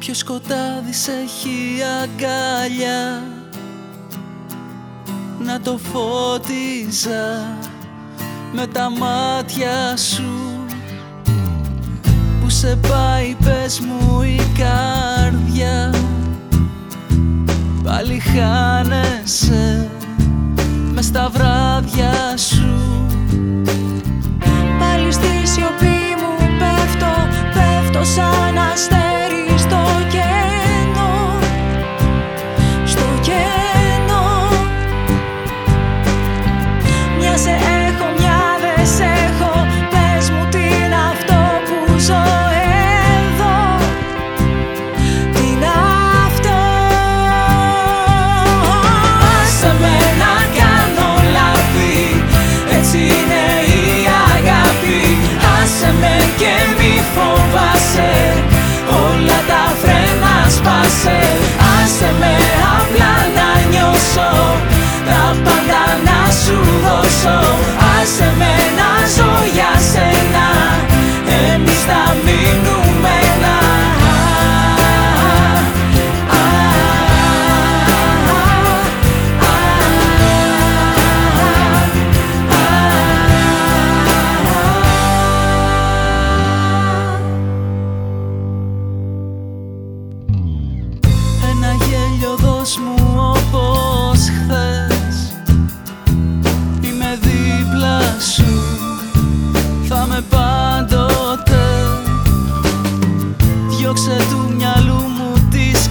Ποιο σκοτάδι σε έχει αγκαλιά Να το φώτιζα με τα μάτια σου. Που σε πάει πες μου η καρδιά. Πάλι χάνεσαι μες στα βράδια pasen, hazme hablan dañoso, da pagana su εαυτός μου όπως χθες. Είμαι δίπλα σου, θα με πάντοτε. Διώξε του μυαλού μου τις,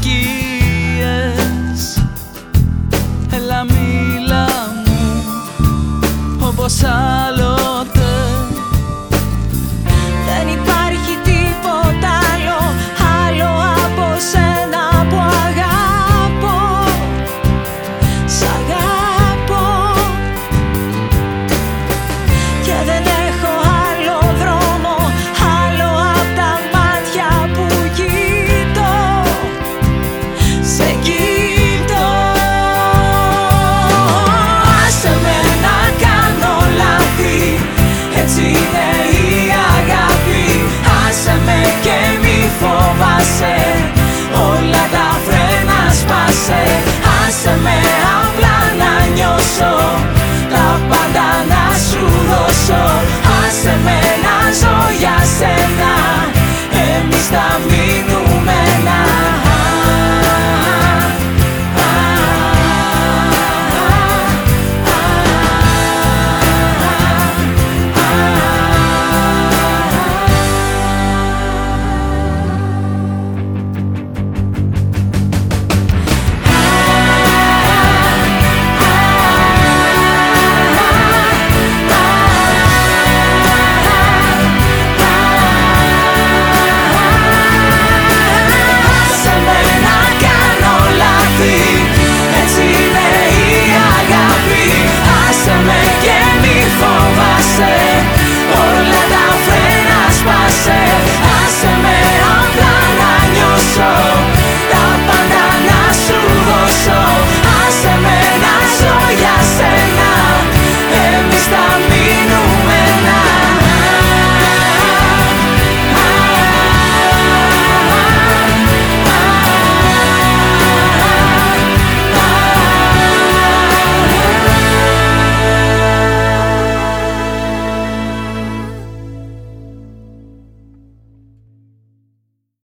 Έλα μίλα μου όπως αν for va